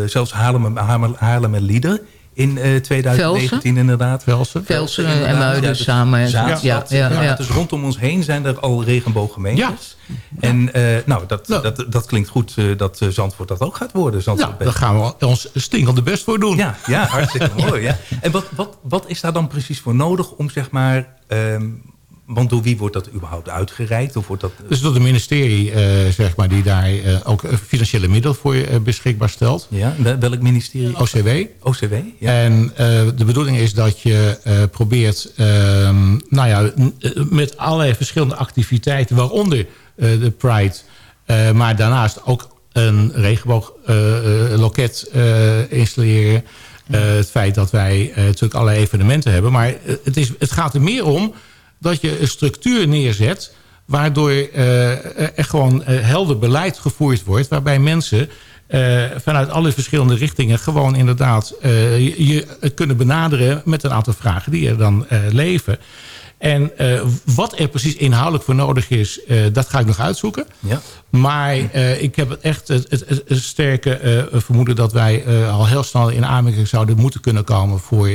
zelfs Haarlem, Haarlem, Haarlem en Lieder in eh, 2019 inderdaad. Velsen. Velsen en. Muiden dus samen. Zaanstad, Ja, ja, ja. Dus rondom ons heen zijn er al regenbooggemeentes. En eh, nou, dat, dat, dat klinkt goed eh, dat eh, Zandvoort dat ook gaat worden. Zandvoort Nou, daar gaan we ons stinkende best voor doen. Ja, ja hartstikke mooi. Ja. En wat, wat, wat is daar dan precies voor nodig om zeg maar... ehm, want door wie wordt dat überhaupt uitgereikt? Of wordt dat, Dus door het ministerie, eh, zeg maar, die daar eh, ook eh, financiële middelen voor eh, beschikbaar stelt. Ja, wel- welk ministerie? OCW. OCW, ja. En eh, de bedoeling is dat je eh, probeert, ehm, nou ja, eh, met allerlei verschillende activiteiten, waaronder eh, de Pride, eh, maar daarnaast ook een regenboogloket installeren. Eh, het feit dat wij eh, natuurlijk allerlei evenementen hebben. Maar eh, het, is, het gaat er meer om dat je een structuur neerzet... waardoor eh, er gewoon eh, helder beleid gevoerd wordt... waarbij mensen eh, vanuit alle verschillende richtingen... gewoon inderdaad je, je kunnen benaderen met een aantal vragen die er dan leven... En wat er precies inhoudelijk voor nodig is, dat ga ik nog uitzoeken. Ja. Maar ik heb echt het, het, het- het sterke vermoeden dat wij al heel snel in aanmerking zouden moeten kunnen komen voor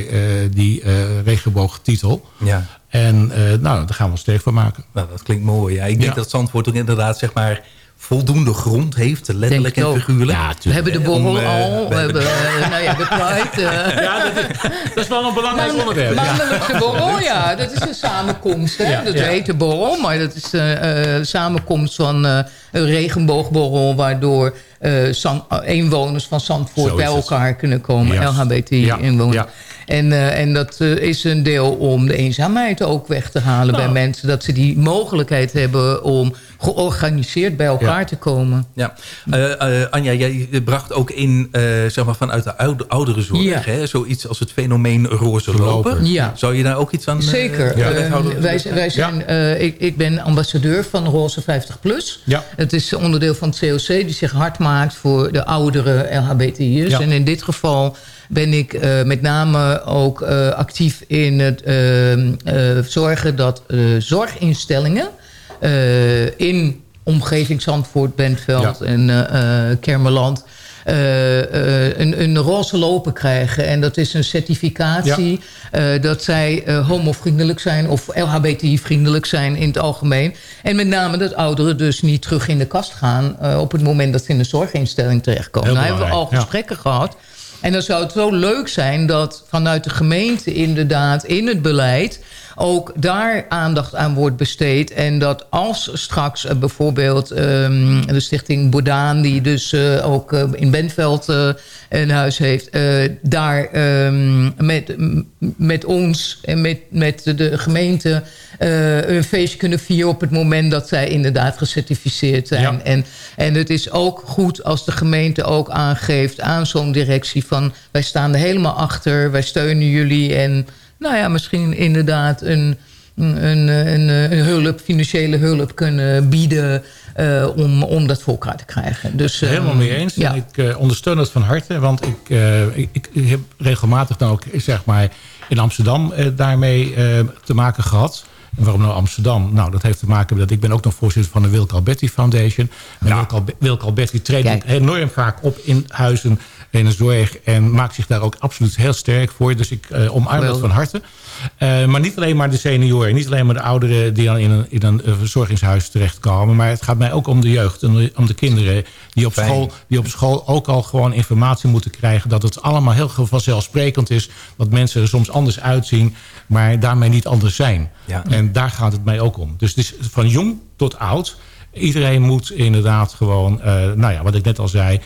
die regenboogtitel. Ja. En eh, nou, daar gaan we ons sterk van maken. Nou, dat klinkt mooi. Ja. Ik denk Ja. dat Zandvoort ook inderdaad zeg maar, voldoende grond heeft, letterlijk en figuurlijk. We hebben de borrel eh, al, we hebben nou ja, de Pride. eh. Ja, dat is, dat is wel een belangrijk onderwerp. ja. Maandelijkse borrel, ja. Dat is een samenkomst. Hè? Ja, dat ja. heet de borrel, maar dat is eh, eh, samenkomst van eh, een regenboogborrel... waardoor eh, eh, inwoners van Zandvoort bij elkaar kunnen komen. Ja. LHBT-inwoners. En, eh, en dat eh, is een deel om de eenzaamheid ook weg te halen Nou. bij mensen. Dat ze die mogelijkheid hebben om georganiseerd bij elkaar Ja. te komen. Ja, Eh, eh, Anja, jij bracht ook in, eh, zeg maar vanuit de oude, ouderenzorg, Ja. hè, zoiets als het fenomeen roze loper. Loper. Ja. Zou je daar ook iets aan... eh, Zeker. wij, wij zijn, eh, ik, ik ben ambassadeur van Roze 50 Plus. Ja. Het is onderdeel van het COC die zich hard maakt voor de oudere LHBTI'ers. Ja. En in dit geval ben ik eh, met name ook eh, actief in het eh, zorgen dat zorginstellingen in omgeving Zandvoort, Bentveld Ja. en Kermeland... een, een roze lopen krijgen. En dat is een certificatie dat zij homovriendelijk zijn... of LHBTI-vriendelijk zijn in het algemeen. En met name dat ouderen dus niet terug in de kast gaan... op het moment dat ze in een zorginstelling terechtkomen. Heel Nou hebben we al ja. gesprekken gehad. En dan zou het zo leuk zijn dat vanuit de gemeente inderdaad in het beleid ook daar aandacht aan wordt besteed. En dat als straks eh, bijvoorbeeld ehm, de stichting Bodaan... die dus eh, ook eh, in Bentveld een huis heeft... daar ehm, met, met ons en met, met de gemeente... een feestje kunnen vieren op het moment dat zij inderdaad gecertificeerd zijn. Ja. En, en het is ook goed als de gemeente ook aangeeft aan zo'n directie van... wij staan er helemaal achter, wij steunen jullie en nou ja, misschien inderdaad een, een, een, een hulp, financiële hulp kunnen bieden... eh, om, om dat voor elkaar te krijgen. Dus, eh, Helemaal mee eens. Ja. En ik eh, ondersteun het van harte. Want ik, ik, ik heb regelmatig dan ook zeg maar, in Amsterdam daarmee te maken gehad. En waarom nou Amsterdam? Nou, dat heeft te maken met dat ik ben ook nog voorzitter van de Wilke Alberti Foundation. En Wilke, Wilke Alberti treedt Kijk. enorm vaak op in huizen in de zorg. En maakt zich daar ook absoluut heel sterk voor. Dus ik eh, omarm dat van harte. Eh, maar niet alleen maar de senioren. Niet alleen maar de ouderen die dan in een, in een eh, verzorgingshuis terechtkomen. Maar het gaat mij ook om de jeugd. En de- om de kinderen die op, Fijn. school, die op school ook al gewoon informatie moeten krijgen. Dat het allemaal heel vanzelfsprekend is. Dat mensen er soms anders uitzien. Maar daarmee niet anders zijn. Ja. En daar gaat het mij ook om. Dus het is van jong tot oud. Iedereen moet inderdaad gewoon, eh, nou ja, wat ik net al zei,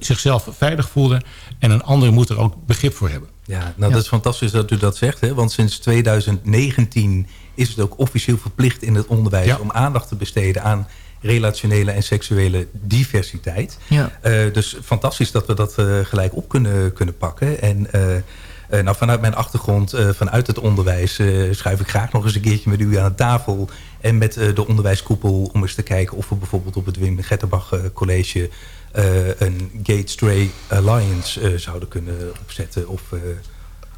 zichzelf veilig voelen. En een ander moet er ook begrip voor hebben. Ja, nou dat is fantastisch dat u dat zegt. Hè? Want sinds 2019 is het ook officieel verplicht in het onderwijs... om aandacht te besteden aan relationele en seksuele diversiteit. Ja. Eh, dus fantastisch dat we dat eh, gelijk op kunnen, kunnen pakken. En eh, nou, vanuit mijn achtergrond, vanuit het onderwijs... schuif ik graag nog eens een keertje met u aan de tafel... en met de onderwijskoepel om eens te kijken... of we bijvoorbeeld op het Wim Getterbach eh, College... eh, een Gay Stray Alliance eh, zouden kunnen opzetten. Of, eh,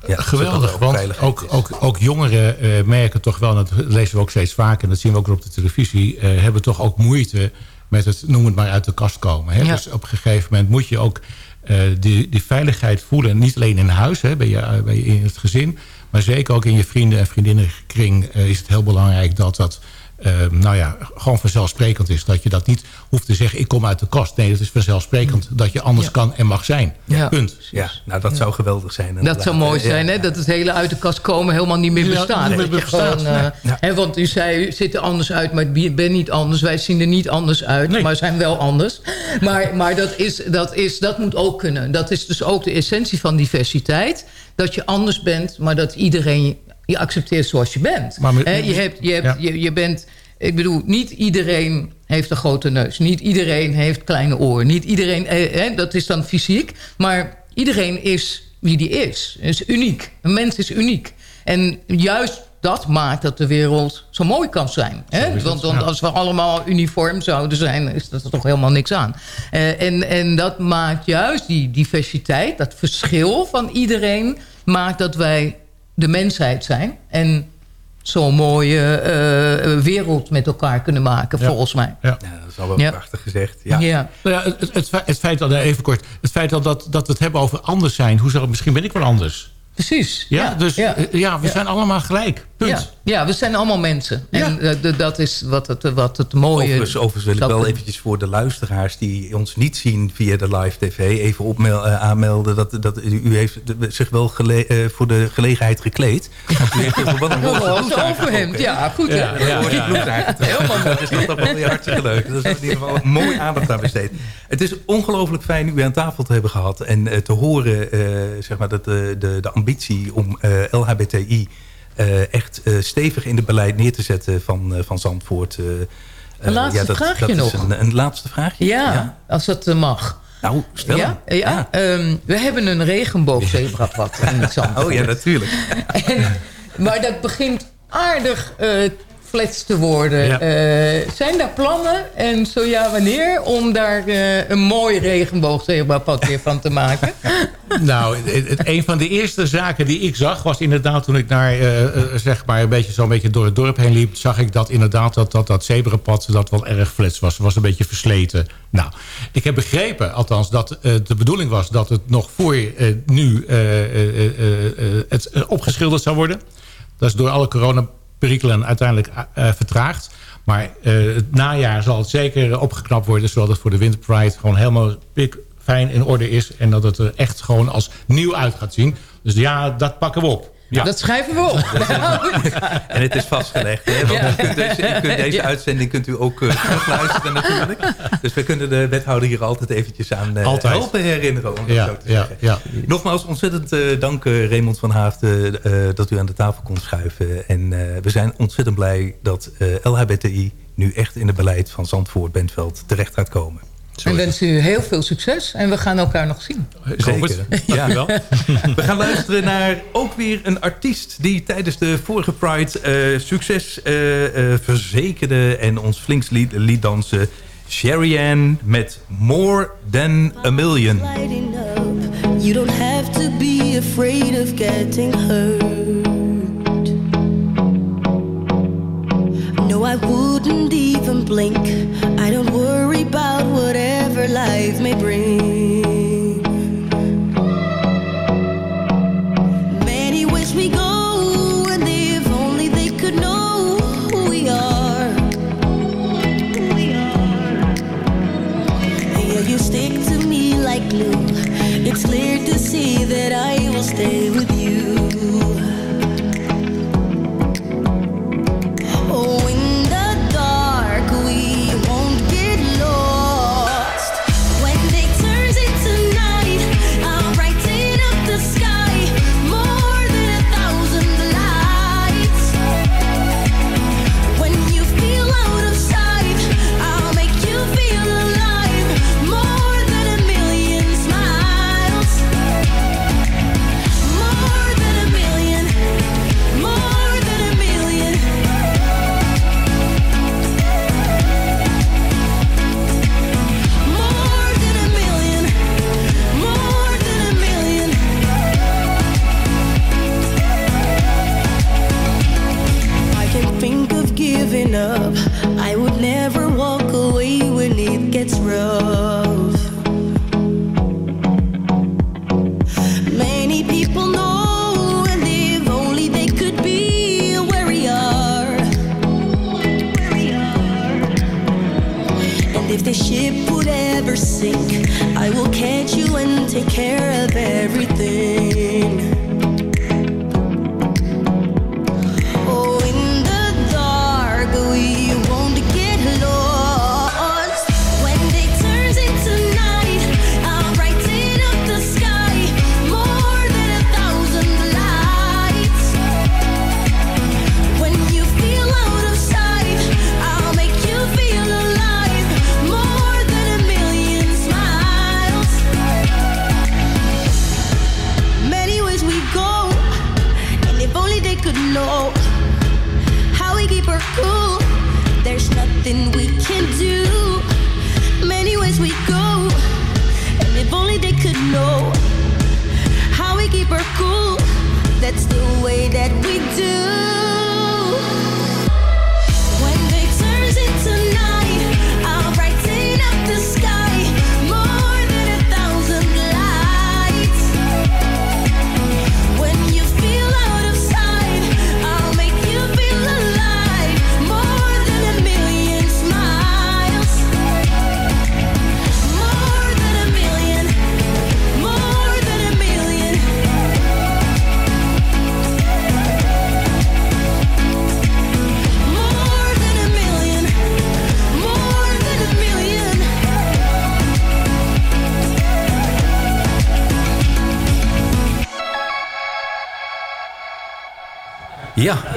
ja, Geweldig, ook want ook, ook, ook jongeren eh, merken toch wel... en dat lezen we ook steeds vaker... en dat zien we ook op de televisie... eh, hebben toch ook moeite met het, noem het maar, uit de kast komen. Hè? Ja. Dus op een gegeven moment moet je ook eh, die, die veiligheid voelen. Niet alleen in huis, hè, bij, je, bij je in het gezin... maar zeker ook in je vrienden- en vriendinnenkring eh, is het heel belangrijk... dat dat nou ja, gewoon vanzelfsprekend is. Dat je dat niet hoeft te zeggen, ik kom uit de kast. Nee, het is vanzelfsprekend dat je anders kan en mag zijn. Ja. Punt. Ja, nou dat zou geweldig zijn. Dat zou mooi zijn, ja. hè? dat het hele uit de kast komen helemaal niet meer Ja, bestaat. niet meer bestaat, gewoon, eh, nee. hè, want u zei, u ziet er anders uit, maar ik ben niet anders. Wij zien er niet anders uit, maar zijn wel anders. Maar, maar dat, is, dat, is, dat moet ook kunnen. Dat is dus ook de essentie van diversiteit. Dat je anders bent, maar dat iedereen je accepteert zoals je bent. Maar je, hebt, je, hebt, Ja. je, je bent... Ik bedoel, niet iedereen heeft een grote neus. Niet iedereen heeft kleine oren. Niet iedereen, eh, dat is dan fysiek. Maar iedereen is wie die is. Is uniek. Een mens is uniek. En juist dat maakt dat de wereld zo mooi kan zijn. Hè? Want, als we allemaal uniform zouden zijn... is dat er toch helemaal niks aan. Eh, en, en dat maakt juist die diversiteit... dat verschil van iedereen... maakt dat wij de mensheid zijn. En zo'n mooie eh, wereld met elkaar kunnen maken, Ja. volgens mij. Ja. Ja, dat is al wel Ja. prachtig gezegd. Ja. Ja. Nou ja, het, het, het feit dat, eh, even kort, het feit dat, dat, dat we het hebben over anders zijn. Hoe zou, misschien ben ik wel anders. Precies. Ja, dus ja. eh, ja, we Ja. zijn allemaal gelijk. Punt. Ja, ja, we zijn allemaal mensen. En eh, dat is wat het, wat het mooie... Overigens, overigens wil ik wel eventjes voor de luisteraars die ons niet zien via de live tv even opmel- eh, aanmelden dat, dat u heeft zich wel gele- eh, voor de gelegenheid gekleed. Want u heeft even wat een roze roze blouse overhemd. Ja, goed, hè? Ja, aangetrokken. Dat is toch wel weer hartstikke leuk. Dat is in ieder geval mooi aandacht aan besteed. Het is ongelooflijk fijn u aan tafel te hebben gehad en eh, te horen eh, zeg maar, dat de, de, de ambitie om eh, LHBTI eh, echt eh, stevig in het beleid neer te zetten van, van Zandvoort. Een laatste ja, dat, vraagje dat nog. Is een, een laatste vraagje? Ja, als dat mag. Nou, stel Ja, ehm, we hebben een regenboogzebrapad in Zandvoort. Oh ja, natuurlijk. En, maar dat begint aardig flats te worden. Ja. Eh, zijn daar plannen? En zo ja, wanneer? Om daar eh, een mooi regenboogzebrapad weer van te maken? Nou, het, het- een van de eerste zaken die ik zag... was inderdaad toen ik naar, eh, zeg maar, een beetje zo'n beetje door het dorp heen liep... zag ik dat inderdaad dat dat, dat zebrapad dat wel erg flats was. was een beetje versleten. Nou, ik heb begrepen, althans, dat de bedoeling was... dat het nog voor nu het opgeschilderd zou worden. Dat is door alle coronaperikelen uiteindelijk eh, vertraagd. Maar eh, het najaar zal het zeker opgeknapt worden... zodat het voor de Winter Pride gewoon helemaal pik, fijn in orde is... en dat het er echt gewoon als nieuw uit gaat zien. Dus ja, dat pakken we op. Ja. Dat schrijven we op. En het is vastgelegd. Hè? Want Ja. u kunt deze, u kunt deze Ja. uitzending kunt u ook uh, terugluisteren natuurlijk. Dus we kunnen de wethouder hier altijd eventjes aan uh, Altijd. helpen herinneren. Om dat zo te zeggen. Nogmaals ontzettend uh, dank Raymond van Haafden dat u aan de tafel kon schuiven. En we zijn ontzettend blij dat LHBTI nu echt in het beleid van Zandvoort-Bentveld terecht gaat komen. En wens u heel veel succes en we gaan elkaar nog zien. Zeker. Ja. We gaan luisteren naar ook weer een artiest... die tijdens de vorige Pride uh, succes uh, uh, verzekerde... en ons flink liet, liet dansen. Sherry Ann met More Than A Million. You don't have to be afraid of getting hurt. I wouldn't even blink. I don't worry about whatever life may bring. Many wish we go, and if only they could know who we are. We are. Yeah, you stick to me like glue. It's clear to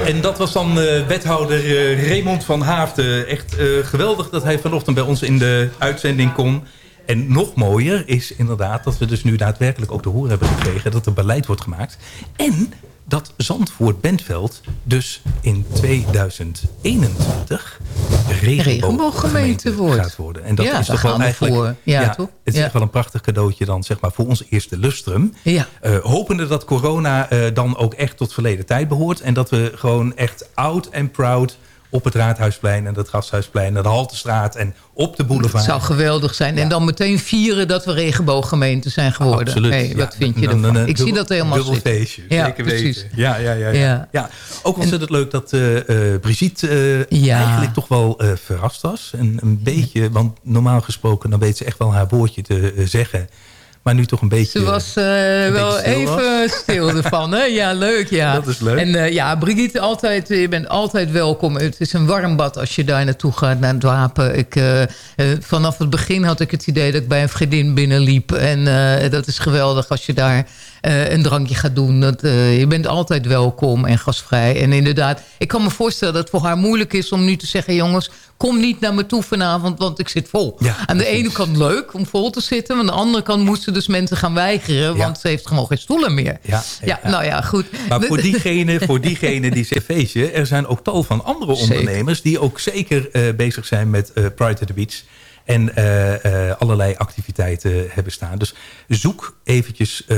en dat was dan eh, wethouder eh, Raymond van Haafden. Echt eh, geweldig dat hij vanochtend bij ons in de uitzending kon. En nog mooier is inderdaad dat we dus nu daadwerkelijk ook te horen hebben gekregen... dat er beleid wordt gemaakt. En dat Zandvoort-Bentveld dus in 2021 regenbooggemeente wordt. gaat worden. En dat Ja, is toch wel we eigenlijk... voor. Ja, toch? Het is echt wel een prachtig cadeautje dan zeg maar voor ons eerste lustrum. Ja. Eh, hopende dat corona eh, dan ook echt tot verleden tijd behoort. En dat we gewoon echt oud en proud op het Raadhuisplein en het Gasthuisplein... en de Haltestraat en op de boulevard. Het zou geweldig zijn. En dan meteen vieren dat we regenbooggemeente zijn geworden. Absoluut. Hey, Ja, wat vind je dan- dan ervan? Ik zie dat helemaal dubbel feestje, Ja, zeker precies. weten. Ja, ja, ja, ja. Ja. Ook ontzettend leuk dat eh, eh, Brigitte eh, eigenlijk toch wel verrast was. En een beetje, want normaal gesproken dan weet ze echt wel haar woordje te zeggen. Maar nu toch een beetje... Ze was eh, wel stil even stil ervan. Hè? Ja, leuk. Ja. Dat is leuk. En eh, ja, Brigitte, altijd, je bent altijd welkom. Het is een warm bad als je daar naartoe gaat, naar het wapen. Ik, eh, eh, vanaf het begin had ik het idee dat ik bij een vriendin binnenliep. En eh, dat is geweldig als je daar eh, een drankje gaat doen. Dat, eh, je bent altijd welkom en gastvrij. En inderdaad, ik kan me voorstellen dat het voor haar moeilijk is om nu te zeggen... jongens, kom niet naar me toe vanavond, want ik zit vol. aan de ene kant leuk om vol te zitten... maar aan de andere kant moesten dus mensen gaan weigeren... want ze heeft gewoon geen stoelen meer. Ja, Ja, nou ja, goed. Maar voor diegene, voor diegene die zegt feestje... er zijn ook tal van andere ondernemers... die ook zeker eh, bezig zijn met eh, Pride at the Beach... en eh, eh, allerlei activiteiten hebben staan. Dus zoek eventjes eh,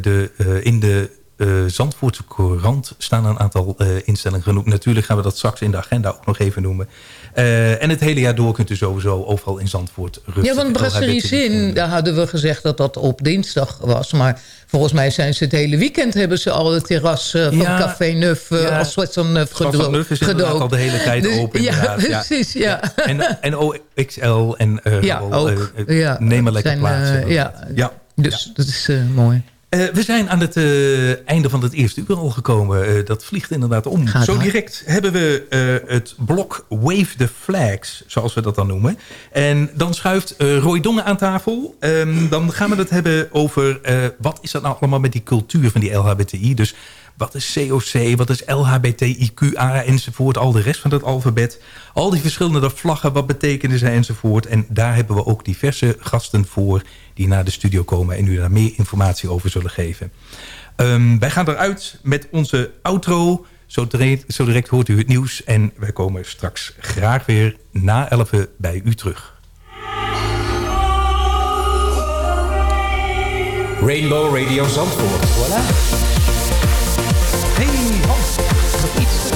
de, in de eh, Zandvoortse Courant... staan een aantal instellingen genoemd. Natuurlijk gaan we dat straks in de agenda ook nog even noemen. Eh, en het hele jaar door kunt u sowieso overal in Zandvoort rustig... Ja, want Brasserie Zin, daar hadden we gezegd dat dat op dinsdag was. Maar volgens mij zijn ze het hele weekend... hebben ze al het terras eh, van Ja. Café Neuf eh, Ja. als Zwitser Neuf Zoals gedo- van Neuf is inderdaad gedoopt. al de hele tijd Dus- open. Ja, precies, ja. En, en OXL en Ja, Raoul, ook. eh, Ja, nemen lekker zijn, plaats. inderdaad. ja. ja. Dus dat is mooi. Eh, we zijn aan het eh, einde van het eerste uur al gekomen. Eh, dat vliegt inderdaad om. Gaat Zo hard. direct hebben we het blok Wave the Flags, zoals we dat dan noemen. En dan schuift Roy Dongen aan tafel. Ehm, dan gaan we het hebben over wat is dat nou allemaal met die cultuur van die LHBTI. Dus wat is COC, wat is LHBTIQA enzovoort. Al de rest van het alfabet. Al die verschillende vlaggen, wat betekenen ze enzovoort. En daar hebben we ook diverse gasten voor die naar de studio komen... en u daar meer informatie over zullen geven. Ehm, wij gaan eruit met onze outro. Zo direct, zo direct hoort u het nieuws. En wij komen straks graag weer na 11 bij u terug. Rainbow Radio Zandvoort. Voilà. Hey Hans, nog iets?